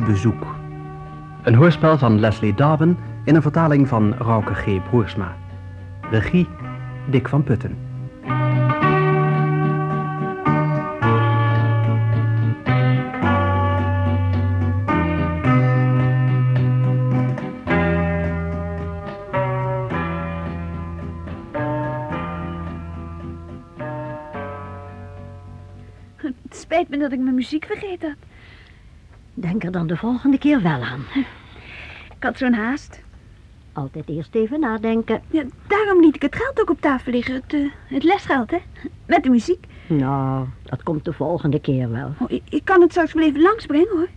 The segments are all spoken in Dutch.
Nachtbezoek. Een hoorspel van Leslie Darwin in een vertaling van Rauke G. Broersma. Regie Dick van Putten. Het spijt me dat ik mijn muziek vergeten had. Denk er dan de volgende keer wel aan. Ik had zo'n haast. Altijd eerst even nadenken. Ja, daarom liet ik het geld ook op tafel liggen. Het, eh, het lesgeld, hè? Met de muziek. Nou, dat komt de volgende keer wel. Oh, ik, ik kan het straks wel even langsbrengen, hoor.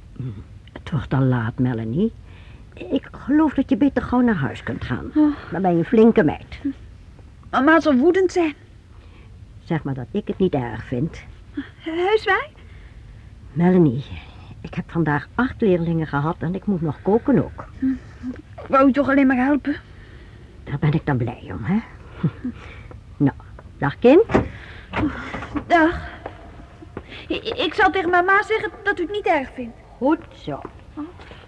Het wordt al laat, Melanie. Ik geloof dat je beter gauw naar huis kunt gaan. Oh. Dan ben je een flinke meid. Mama zal woedend zijn. Zeg maar dat ik het niet erg vind. Heus waar? Melanie, ik heb vandaag acht leerlingen gehad en ik moet nog koken ook. Ik wou u toch alleen maar helpen. Daar ben ik dan blij om, hè? nou, dag kind. Dag. Ik, zal tegen mama zeggen dat u het niet erg vindt. Goed zo.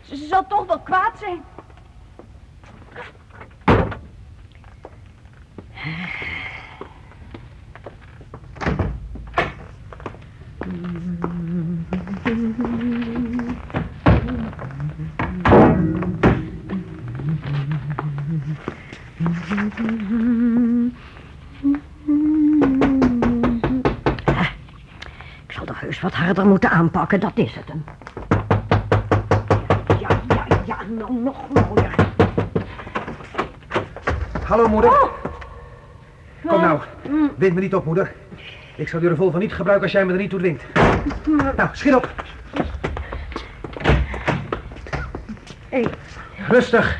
Ze zal toch wel kwaad zijn. Harder moeten aanpakken, dat is het hem. Ja, ja, ja, nou nog mooier. Hallo, moeder. Oh. Kom nou. Wind me niet op, moeder. Ik zal die revolver niet gebruiken als jij me er niet toe dwingt. Nou, schiet op. Hé, Rustig.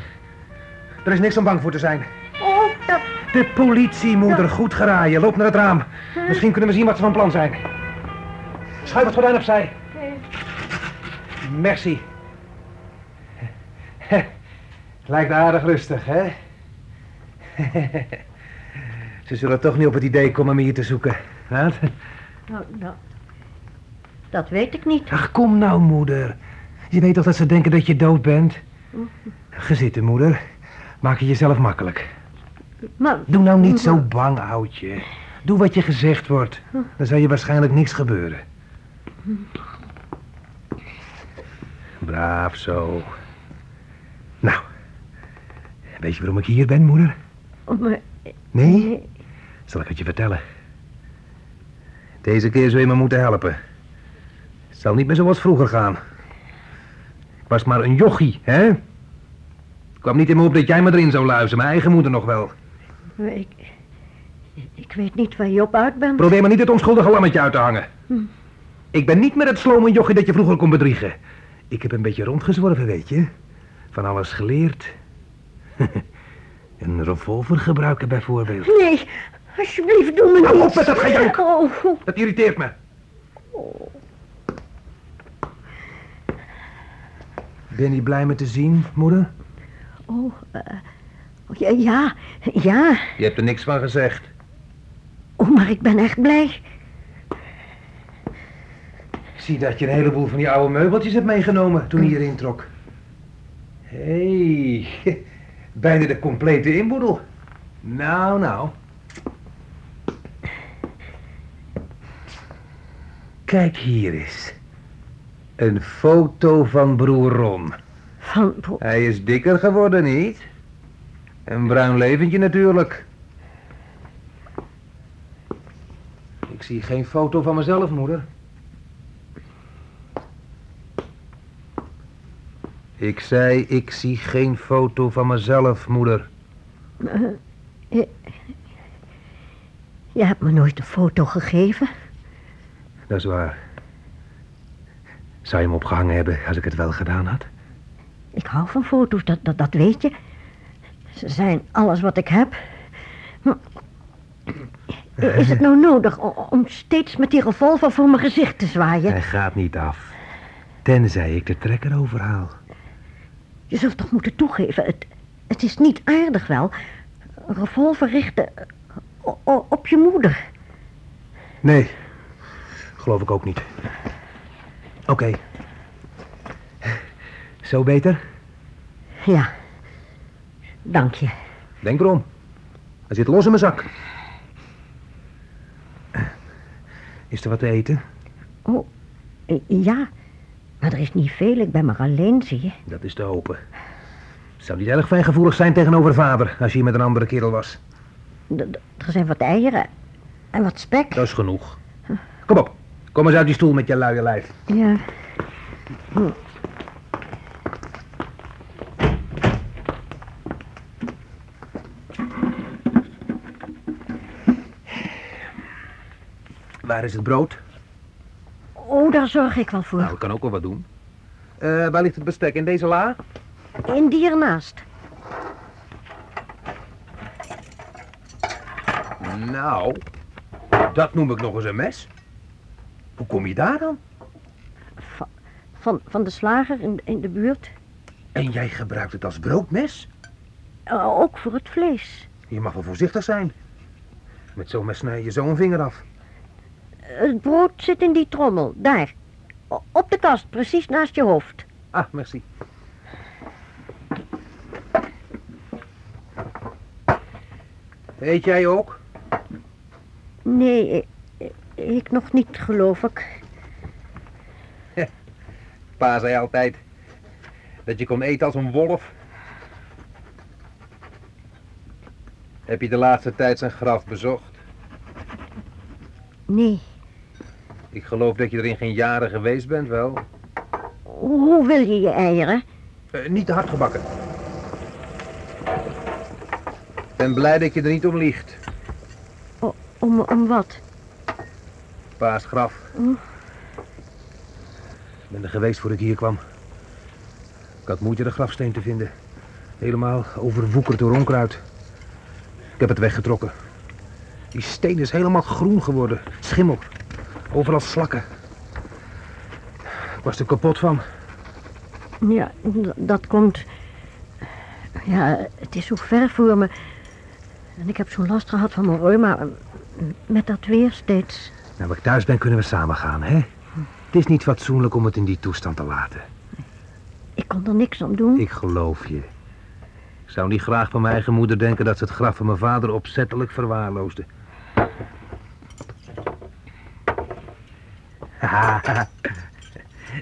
Er is niks om bang voor te zijn. oh, dat... De politie, moeder. Goed geraaien. Loop naar het raam. Misschien kunnen we zien wat ze van plan zijn. Schuif het gordijn opzij. Merci. Lijkt aardig rustig, hè? Ze zullen toch niet op het idee komen me hier te zoeken. Wat? Nou, nou, dat weet ik niet. Ach, kom nou, moeder. Je weet toch dat ze denken dat je dood bent? Ga zitten, moeder. Maak je jezelf makkelijk. Maar, Doe nou niet zo bang, oudje. Doe wat je gezegd wordt. Dan zal je waarschijnlijk niks gebeuren. Braaf zo. Nou, weet je waarom ik hier ben, moeder? oh, maar Nee? Zal ik het je vertellen? Deze keer zul je me moeten helpen. Het zal niet meer zoals vroeger gaan. Ik was maar een jochie, hè? Ik kwam niet in me op dat jij me erin zou luizen. Mijn eigen moeder nog wel. ik... Ik weet niet waar je op uit bent. Probeer maar niet het onschuldige lammetje uit te hangen. Ik ben niet meer het slome jochie dat je vroeger kon bedriegen. Ik heb een beetje rondgezworven, weet je. Van alles geleerd. een revolver gebruiken bijvoorbeeld. Nee, alsjeblieft, doe me Hou niet. op met dat gejank. Oh, Dat irriteert me. Ben je blij me te zien, moeder? oh, eh, oh, ja, ja, ja. Je hebt er niks van gezegd. Oh, maar ik ben echt blij. Zie dat je een heleboel van die oude meubeltjes hebt meegenomen toen je hier introk. Hé, hey, bijna de complete inboedel. Nou, nou. Kijk hier eens. Een foto van broer Ron. Van, Hij is dikker geworden, niet? Een bruin leventje natuurlijk. Ik zie geen foto van mezelf, moeder. Ik zei, ik zie geen foto van mezelf, moeder. je hebt me nooit een foto gegeven. Dat is waar. Zou je hem opgehangen hebben als ik het wel gedaan had? Ik hou van foto's, dat, dat, dat weet je. Ze zijn alles wat ik heb. Maar is het nou nodig om steeds met die revolver voor mijn gezicht te zwaaien? Hij gaat niet af. Tenzij ik de trekker overhaal. Je zult toch moeten toegeven, het, het is niet aardig wel. Een revolver richten o- op je moeder. Nee, geloof ik ook niet. Oké. Zo beter? Ja. Dank je. Denk erom. Hij zit los in mijn zak. Is er wat te eten? Oh, eh, ja. Maar er is niet veel, ik ben maar alleen, zie je. Dat is te hopen. Zou niet erg fijngevoelig zijn tegenover vader als je hier met een andere kerel was. D- Er zijn wat eieren en wat spek. Dat is genoeg. Kom op. Kom eens uit die stoel met je luie lijf. Ja. Waar is het brood? Oh, daar zorg ik wel voor. Nou, ik kan ook wel wat doen. Eh, waar ligt het bestek? In deze la? In die ernaast. Nou, dat noem ik nog eens een mes. Hoe kom je daar dan? Va- Van, van de slager in, in de buurt. En jij gebruikt het als broodmes? Eh, ook voor het vlees. Je mag wel voorzichtig zijn. Met zo'n mes snij je zo een vinger af. Het brood zit in die trommel, daar. Op de kast, precies naast je hoofd. Ah, merci. Eet jij ook? Nee, ik, ik nog niet, geloof ik. Pa zei altijd dat je kon eten als een wolf. Heb je de laatste tijd zijn graf bezocht? Nee. Ik geloof dat je er in geen jaren geweest bent, wel. Hoe wil je je eieren? Eh, niet te hard gebakken. Ik ben blij dat je er niet om liegt. O- om, om wat? Pa's graf. Ik ben er geweest voor ik hier kwam. Ik had moeite de grafsteen te vinden. Helemaal overwoekerd door onkruid. Ik heb het weggetrokken. Die steen is helemaal groen geworden. Schimmel. Overal slakken. Ik was er kapot van. Ja, dat komt... Ja, het is zo ver voor me. En ik heb zo'n last gehad van mijn reuma. Met dat weer steeds. Nou, als ik thuis ben, kunnen we samen gaan, hè? Het is niet fatsoenlijk om het in die toestand te laten. Ik kon er niks aan doen. Ik geloof je. Ik zou niet graag van mijn eigen moeder denken dat ze het graf van mijn vader opzettelijk verwaarloosde.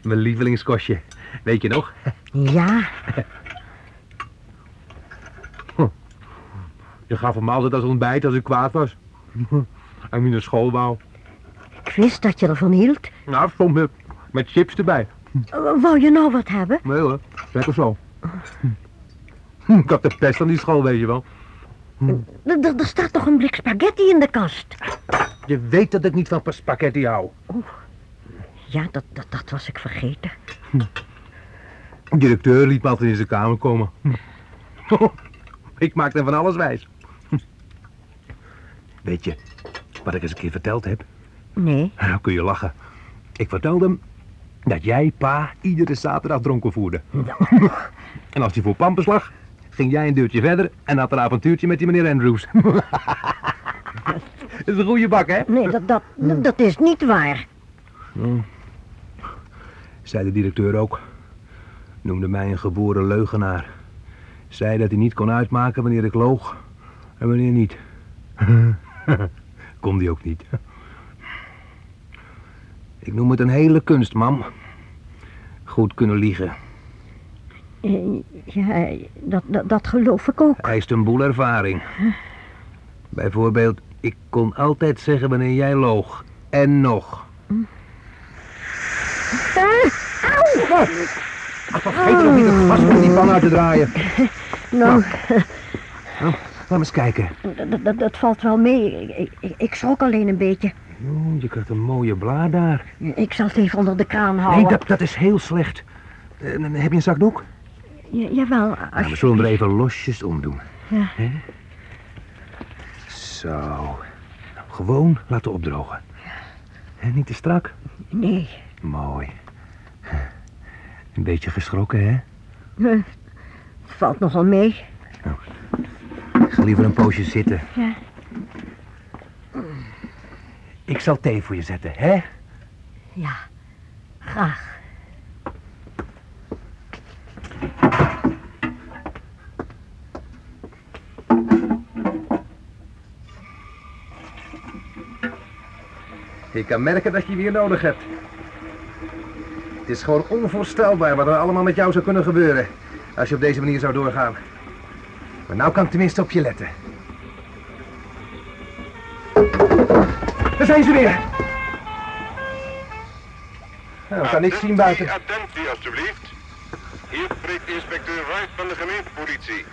mijn lievelingskostje. Weet je nog? Ja, Je gaf hem altijd als ontbijt als ik kwaad was. En niet naar school wou. ik wist dat je ervan hield. Nou, soms met, met chips erbij. Eh, Wou je nou wat hebben? Nee hoor, lekker zo. Ik had de pest aan die school, weet je wel. Er- Er er staat toch een blik spaghetti in de kast? Je weet dat ik niet van spaghetti hou. Ja, dat, dat, dat was ik vergeten. De directeur liet me altijd in zijn kamer komen. ik maakte hem van alles wijs. Weet je wat ik eens een keer verteld heb? Nee, Nou kun je lachen. Ik vertelde hem dat jij pa iedere zaterdag dronken voerde. en als hij voor Pampus lag, ging jij een deurtje verder en had een avontuurtje met die meneer Andrews. Dat is een goede bak, hè? nee, dat, dat, dat, dat is niet waar. Zei de directeur ook. Noemde mij een geboren leugenaar. Zei dat hij niet kon uitmaken wanneer ik loog en wanneer niet. kon die ook niet. Ik noem het een hele kunst, mam. Goed kunnen liegen. Eh, Ja, dat, dat, dat geloof ik ook. Eist een boel ervaring. Bijvoorbeeld, ik kon altijd zeggen wanneer jij loog. En nog. Vergeet nog niet het gas met die pan uit te draaien. Nou, Laat me eens kijken. dat, dat, dat valt wel mee. Ik, ik, ik schrok alleen een beetje. Oh, je krijgt een mooie blaar daar. Ik zal het even onder de kraan houden. Nee, dat, dat is heel slecht. Eh, heb je een zakdoek? Ja, jawel, Nou, we als zullen hem er even losjes omdoen. Ja. Zo. Nou, gewoon laten opdrogen. Hè, niet te strak. Nee, Mooi. Een beetje geschrokken, hè? Het valt nogal mee. Nou, ik ga liever een poosje zitten. Ja. Ik zal thee voor je zetten, hè? Ja, graag. Ik kan merken dat je weer nodig hebt. Het is gewoon onvoorstelbaar wat er allemaal met jou zou kunnen gebeuren. Als je op deze manier zou doorgaan. Maar nou kan ik tenminste op je letten. Daar zijn ze weer. Nou, we kan niks zien buiten. Attentie, alstublieft. Hier spreekt inspecteur Wright van de gemeentepolitie.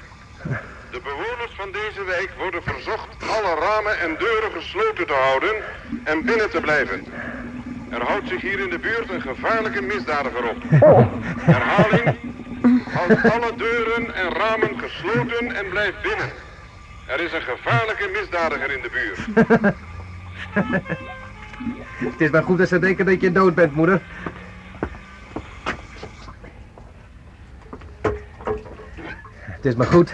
De bewoners van deze wijk worden verzocht alle ramen en deuren gesloten te houden en binnen te blijven. Er houdt zich hier in de buurt een gevaarlijke misdadiger op. Herhaling. Houd alle deuren en ramen gesloten en blijf binnen. Er is een gevaarlijke misdadiger in de buurt. Het is maar goed dat ze denken dat je dood bent, moeder. Het is maar goed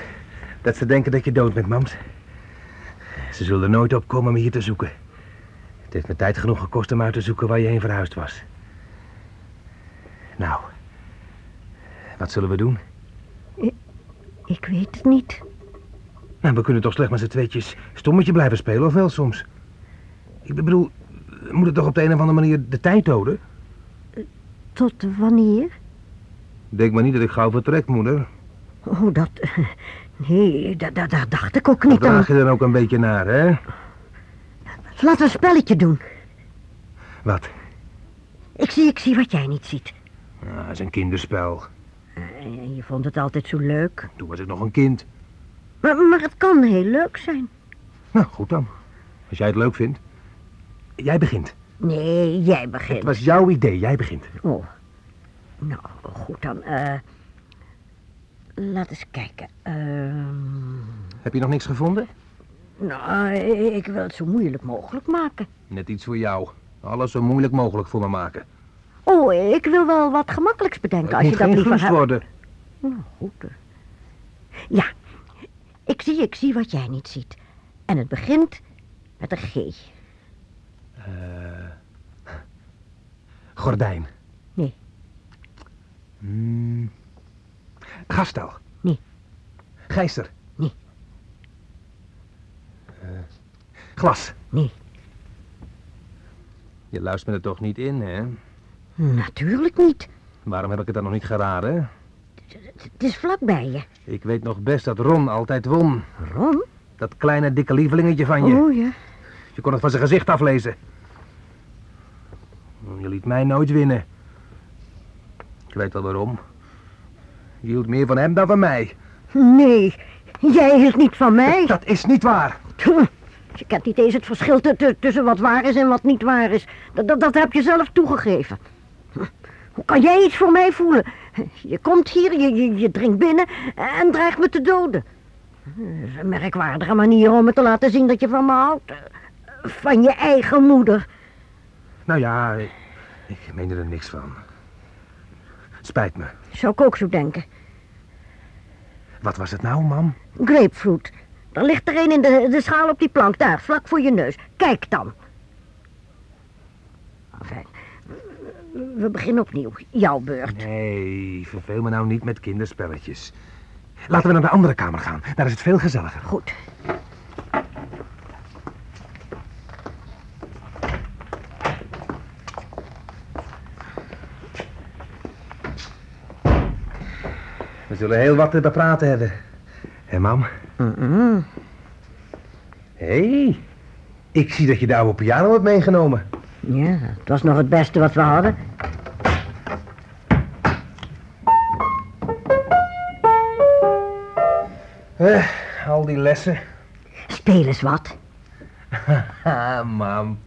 dat ze denken dat je dood bent, mams. Ze zullen nooit op komen om hier te zoeken. Het heeft me tijd genoeg gekost om uit te zoeken waar je heen verhuisd was. Nou, wat zullen we doen? Ik weet het niet. Nou, we kunnen toch slecht met z'n tweetjes stommetje blijven spelen, of wel soms? Ik bedoel, we moeten toch op de een of andere manier de tijd doden? Tot wanneer? Denk maar niet dat ik gauw vertrek, moeder. Oh, dat... Nee, daar da, da dacht ik ook Daar niet aan. draag je dan ook een beetje naar, hè? Laten we een spelletje doen. Wat? Ik zie, ik zie wat jij niet ziet. Dat is een kinderspel. Eh, Je vond het altijd zo leuk. Toen was ik nog een kind. Maar, maar het kan heel leuk zijn. Nou, goed dan. Als jij het leuk vindt. Jij begint. Nee, jij begint. Het was jouw idee, jij begint. Oh. Nou, goed dan. eh laat eens kijken. Ehm, Heb je nog niks gevonden? Nou, ik wil het zo moeilijk mogelijk maken. Net iets voor jou. Alles zo moeilijk mogelijk voor me maken. Oh, ik wil wel wat gemakkelijks bedenken Het als je dat liever hebt. worden. Nou, goed. eh. Ja, ik zie, ik zie wat jij niet ziet. En het begint met een G. Gordijn. Nee. Hmm. Gastel. Nee. Gijzer. Nee. Eh, glas. Nee. Je luistert me er toch niet in, hè? Natuurlijk niet. Waarom heb ik het dan nog niet geraden? Het is vlakbij je. Ik weet nog best dat Ron altijd won. Ron? Dat kleine dikke lievelingetje van je. Oh ja. Je kon het van zijn gezicht aflezen. Je liet mij nooit winnen. Ik weet wel waarom. Je hield meer van hem dan van mij. Nee, jij hield niet van mij. Dat is niet waar. Je kent niet eens het verschil tu- tu- tussen wat waar is en wat niet waar is. Dat, dat, dat heb je zelf toegegeven. Hoe kan jij iets voor mij voelen? Je komt hier, je, je, je dringt binnen en dreigt me te doden. Dat is een merkwaardige manier om me te laten zien dat je van me houdt. Van je eigen moeder. Nou ja, ik, ik meen er niks van. Spijt me. Zou ik ook zo denken. Wat was het nou, mam? Grapefruit. Er ligt er een in de, de schaal op die plank, daar, vlak voor je neus. Kijk dan. Enfin, we beginnen opnieuw. Jouw beurt. Nee, verveel me nou niet met kinderspelletjes. Laten we naar de andere kamer gaan. Daar is het veel gezelliger. Goed. We zullen heel wat te bepraten hebben. Hé, mam? Hé, hey, ik zie dat je de oude piano hebt meegenomen. Ja, het was nog het beste wat we hadden. Eh, al die lessen. Speel eens wat. Ah, mam.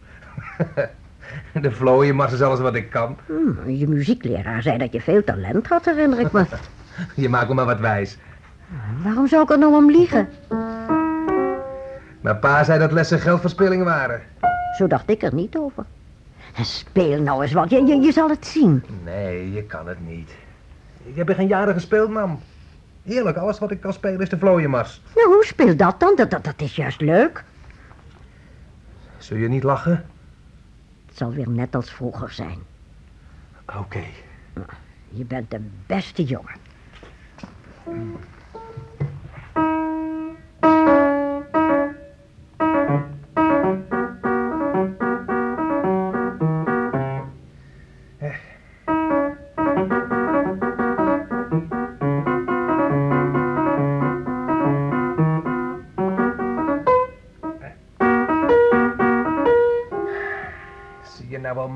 De vlooienmars is alles wat ik kan. Hm, je muziekleraar zei dat je veel talent had, herinner ik me. Je maakt me maar wat wijs. Waarom zou ik er nou om liegen? Maar pa zei dat lessen geldverspilling waren. Zo dacht ik er niet over. Speel nou eens wat, je, je, je zal het zien. Nee, je kan het niet. Ik heb er geen jaren gespeeld, mam. Heerlijk, alles wat ik kan spelen is de vlooienmars. Nou, hoe speel dat dan? Dat, dat, dat is juist leuk. Zul je niet lachen? Het zal weer net als vroeger zijn. Oké. Je bent de beste jongen. nou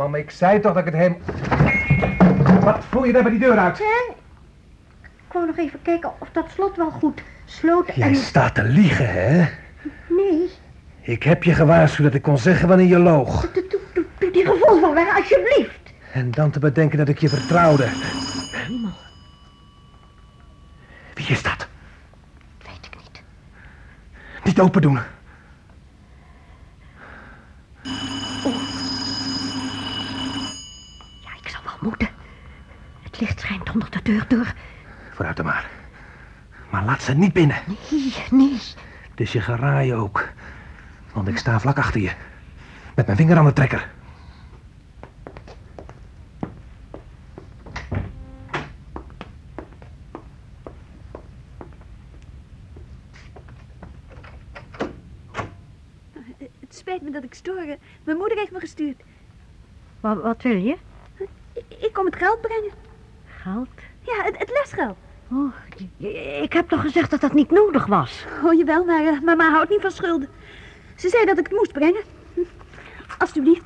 mam? Ik zei toch dat ik het hem... Wat voel je daar bij die deur uit? Ik wou nog even kijken of dat slot wel goed sloot Jij en... staat te liegen, hè? Nee, Ik heb je gewaarschuwd dat ik kon zeggen wanneer je loog. doe, doe, doe, doe die revolver weg, alsjeblieft. En dan te bedenken dat ik je vertrouwde. Hemel, Wie is dat? weet ik niet. Niet open doen. Ja, ik zal wel moeten. Het licht schijnt onder de deur door. Vooruit dan maar. Maar laat ze niet binnen. Nee, nee. Het is je geraaien ook. Want ik sta vlak achter je. Met mijn vinger aan de trekker. Het spijt me dat ik stoor. Mijn moeder heeft me gestuurd. Wat, wat wil je? Ik, ik kom het geld brengen. Geld? Ja, het, het lesgeld. Oh, ik heb toch gezegd dat dat niet nodig was? Oh, jawel, maar eh, mama houdt niet van schulden. Ze zei dat ik het moest brengen. Hm. Alsjeblieft.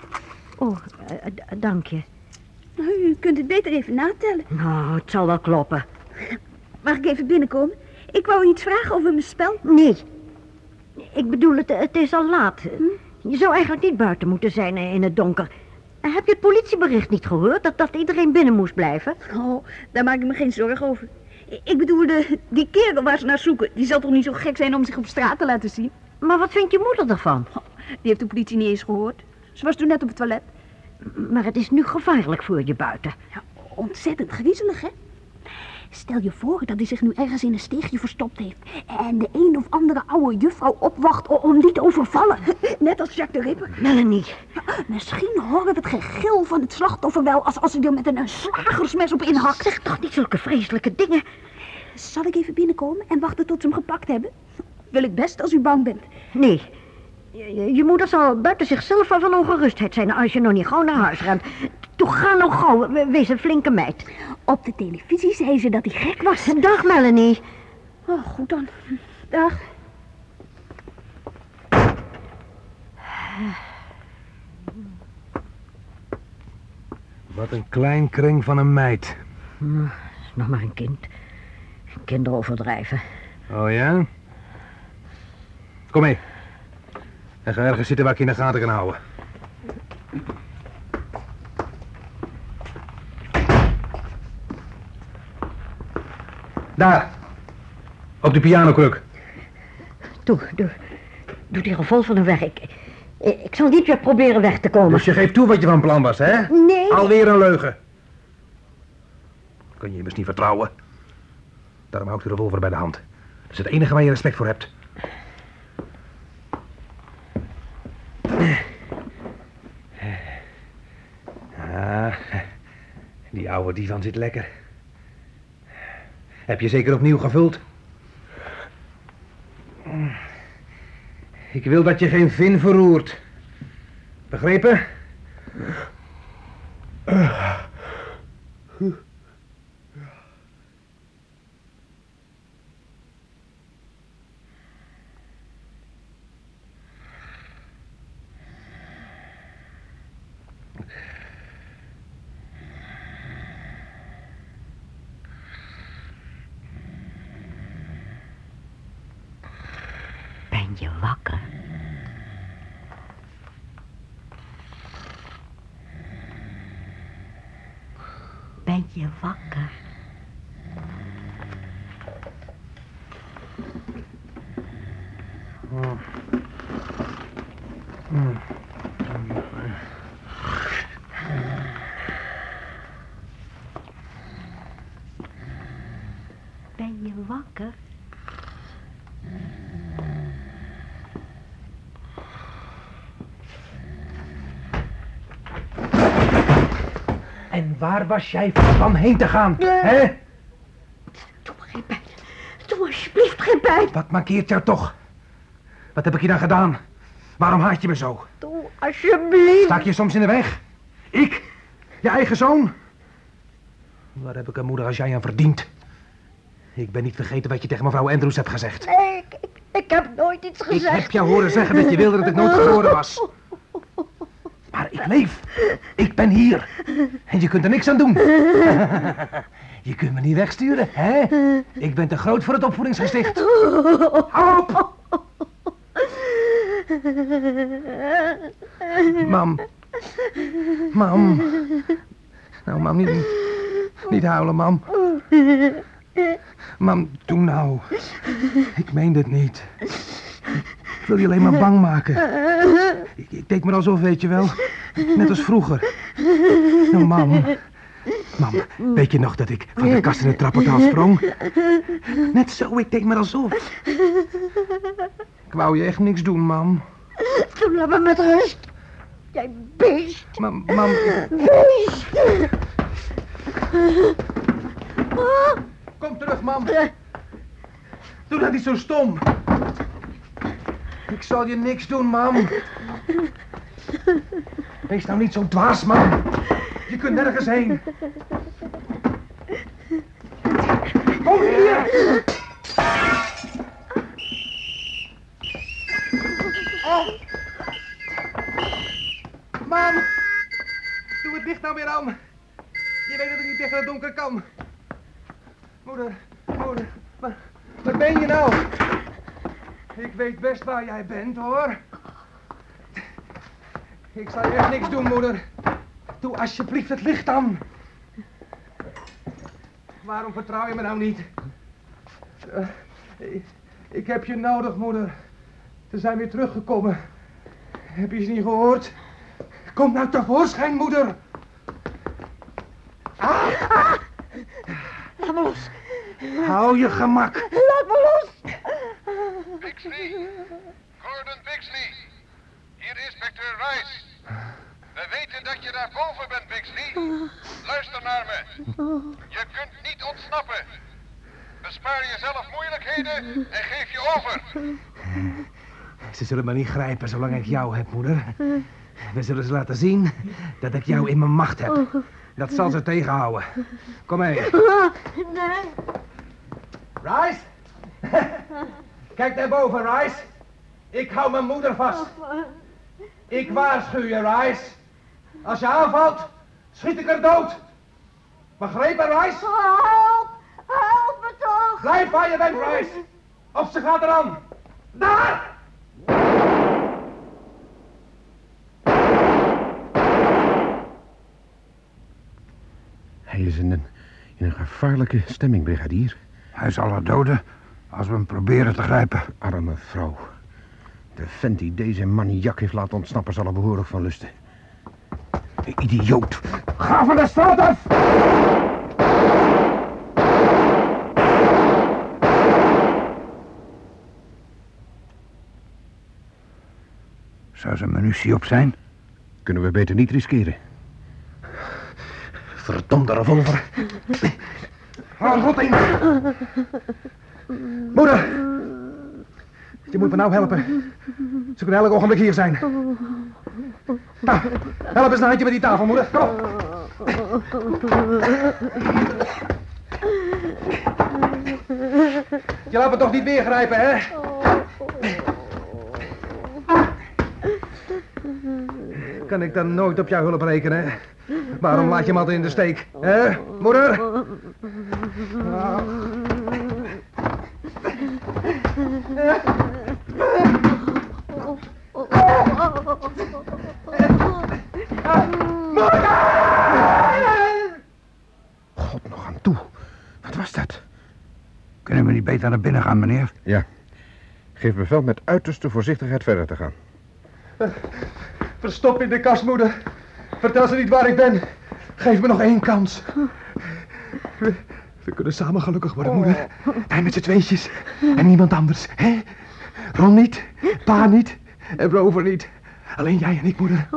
Oh, eh, dank je. Nou, U kunt het beter even natellen. Nou, het zal wel kloppen. Mag ik even binnenkomen? Ik wou iets vragen over mijn spel. Nee. Ik bedoel, het, het is al laat. Je zou eigenlijk niet buiten moeten zijn eh, in het donker. Heb je het politiebericht niet gehoord? Dat, dat iedereen binnen moest blijven? Oh, daar maak ik me geen zorgen over. Ik bedoel, de, die kerel waar ze naar zoeken, die zal toch niet zo gek zijn om zich op straat te laten zien? Maar wat vindt je moeder ervan? Die heeft de politie niet eens gehoord. Ze was toen net op het toilet. Maar het is nu gevaarlijk voor je buiten. Ja, ontzettend griezelig, hè? Stel je voor dat hij zich nu ergens in een steegje verstopt heeft. En de een of andere oude juffrouw opwacht om die te overvallen. Net als Jacques de Ripper. Melanie, Misschien horen we het gegil van het slachtoffer wel als, als hij er met een, een slagersmes op inhakt. zeg toch niet zulke vreselijke dingen. Zal ik even binnenkomen en wachten tot ze hem gepakt hebben? Wil ik best als u bang bent. Nee. Je, moeder zal buiten zichzelf van van ongerustheid zijn als je nog niet gauw naar huis rent. Toe, ga nou gauw. We- Wees een flinke meid. Op de televisie zei ze dat hij gek was. Dag, Melanie. Oh, goed dan. Dag. Wat een klein kring van een meid. Nou, is nog maar een kind. Kinderen overdrijven. Oh ja? Kom mee. En ga ergens zitten waar ik je in de gaten kan houden. Daar. Op de pianokruk. Toe, doe, doe die revolver weg. Ik, ik, ik zal niet weer proberen weg te komen. Dus je geeft toe wat je van plan was, hè? Nee. Alweer een leugen. Kun je immers niet vertrouwen. Daarom hou ik de revolver bij de hand. Dat is het enige waar je respect voor hebt. Ah, die oude divan zit lekker. Heb je zeker opnieuw gevuld? Ik wil dat je geen vin verroert. Begrepen? Ben je wakker? Je wakker? Ben je wakker? En waar was jij van plan heen te gaan? Hè? Doe me geen pijn. Doe alsjeblieft geen pijn. Wat mankeert jou toch? Wat heb ik je dan gedaan? Waarom haat je me zo? Doe alsjeblieft. Sta ik je soms in de weg? Ik? Je eigen zoon? Waar heb ik een moeder als jij aan verdiend? Ik ben niet vergeten wat je tegen mevrouw Andrews hebt gezegd. Nee, ik, ik, ik heb nooit iets Ik gezegd. heb jou horen zeggen dat je wilde dat ik nooit geboren was. Maar ik leef. Ik ben hier. En je kunt er niks aan doen. Je kunt me niet wegsturen, hè? Ik ben te groot voor het opvoedingsgesticht. Mam. Mam. Nou, mam, niet, niet huilen, mam. Mam, doe nou. Ik meen dit niet. Ik wil je alleen maar bang maken. Ik, ik deed me alsof, weet je wel. Net als vroeger. Nou, mam. Mam, weet je nog dat ik van de kast in het trapportaal sprong? Net zo, ik deed me alsof. Ik wou je echt niks doen, mam. Toen laat me met rust. Jij beest. Mam, Beest. kom terug, mam. Doe dat niet zo stom. Ik zal je niks doen, mam. Wees nou niet zo dwaas, mam. Je kunt nergens heen. Kom hier! Oh. Mam! Doe het licht nou weer aan. Je weet dat ik niet tegen het donker kan. Moeder, moeder, waar, waar ben je nou? Ik weet best waar jij bent, hoor. Ik zal echt niks doen, moeder. Doe alsjeblieft het licht aan. Waarom vertrouw je me nou niet? Eh, ik, ik heb je nodig, moeder. Ze zijn weer teruggekomen. Heb je ze niet gehoord? Kom nou tevoorschijn, moeder. Ah! Laat me los. Hou je gemak. Laat me los. Bixley! Gordon Bixley! Hier is inspecteur Rice. We weten dat je daar boven bent, Bixley. Luister naar me. Je kunt niet ontsnappen. Bespaar jezelf moeilijkheden en geef je over. Ze zullen me niet grijpen zolang ik jou heb, moeder. We zullen ze laten zien dat ik jou in mijn macht heb. Dat zal ze tegenhouden. Kom mee. Nee. Rice? Kijk naar boven, Rice. Ik hou mijn moeder vast. Ik waarschuw je, Rice. Als je aanvalt, schiet ik er dood. Begrepen, Rice? Help. Help me toch. Blijf waar je bent, Rice. Of ze gaat eraan. Daar! Hij is in een, in een gevaarlijke stemming, brigadier. Hij zal haar doden als we hem proberen te grijpen. Arme vrouw. De vent die deze maniak heeft laten ontsnappen zal er behoorlijk van lusten. Idioot. Ga van de straat af! Zou zijn munitie op zijn? Kunnen we beter niet riskeren. Verdomde revolver. Haal rot in. Moeder. Je moet me nou helpen. Ze kunnen elk ogenblik hier zijn. Nou, help eens een handje met die tafel, moeder. Kom. Je laat me toch niet weer grijpen, hè? Kan ik dan nooit op jouw hulp rekenen? Waarom laat je me altijd in de steek? Hè, moeder? God nog aan toe. Wat was dat? Kunnen we niet beter naar binnen gaan, meneer? Ja. Geef bevel met uiterste voorzichtigheid verder te gaan. Verstop in de kast, moeder. Vertel ze niet waar ik ben. Geef me nog één kans. We, kunnen samen gelukkig worden, moeder. Wij met z'n tweetjes. En niemand anders, hè? Ron niet, pa niet en Rover niet. Alleen jij en ik, moeder.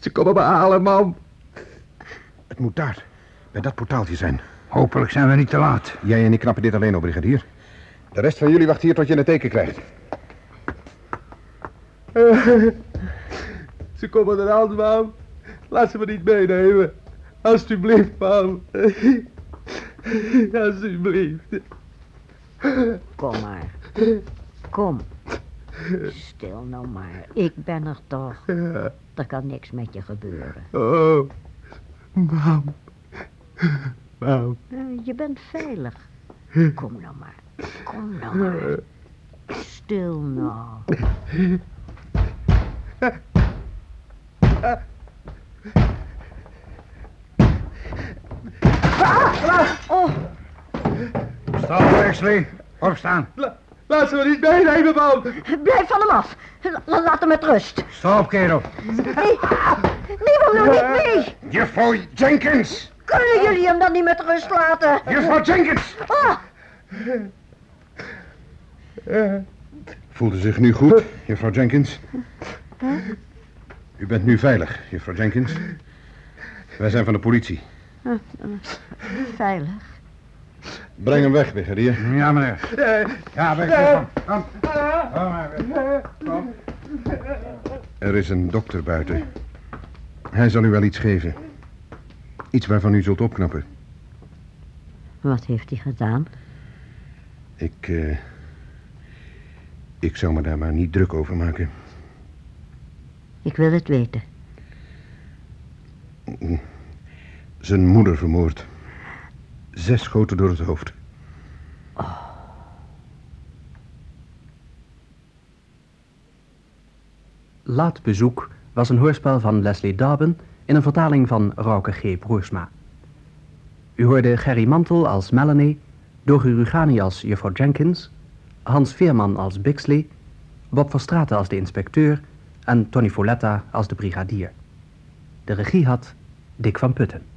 Ze komen me halen, mam. Het moet daar, bij dat portaaltje zijn. Hopelijk zijn we niet te laat. Jij en ik knappen dit alleen op, brigadier. De rest van jullie wacht hier tot je een teken krijgt. Ze komen eraan, mam. Laat ze me niet meenemen. Alsjeblieft, mam. Alsjeblieft. Kom maar. Kom. Stil nou maar. Ik ben er toch. Er kan niks met je gebeuren. Oh, mam. Mam. Eh, Je bent veilig. Kom nou maar. Kom nou maar. Stil nou. Stop, Wesley. Opstaan. Laat ze me niet meenemen, mam. Blijf van hem af. La- laat hem met rust. Stop, kerel. Nee, nee, wil nou niet mee. Juffrouw Jenkins. Kunnen jullie hem dan niet met rust laten? Juffrouw Jenkins. Ah, Voelt u zich nu goed, juffrouw Jenkins? U bent nu veilig, juffrouw Jenkins. Wij zijn van de politie. veilig. Breng hem weg, brigadier. Ja, meneer. Ja, weg ervan. Kom. Kom maar weg. Kom. Er is een dokter buiten. Hij zal u wel iets geven. Iets waarvan u zult opknappen. Wat heeft hij gedaan? Ik, eh... Ik zou me daar maar niet druk over maken. Ik wil het weten. Zijn moeder vermoord. Zes schoten door het hoofd. Laat Bezoek was een hoorspel van Leslie Darben in een vertaling van Rauke G. Broersma. U hoorde Gerry Mantel als Melanie, Dogi Rugani als juffrouw Jenkins, Hans Veerman als Bixley, Bob Verstraeten als de inspecteur en Tony Foletta als de brigadier. De regie had Dick van Putten.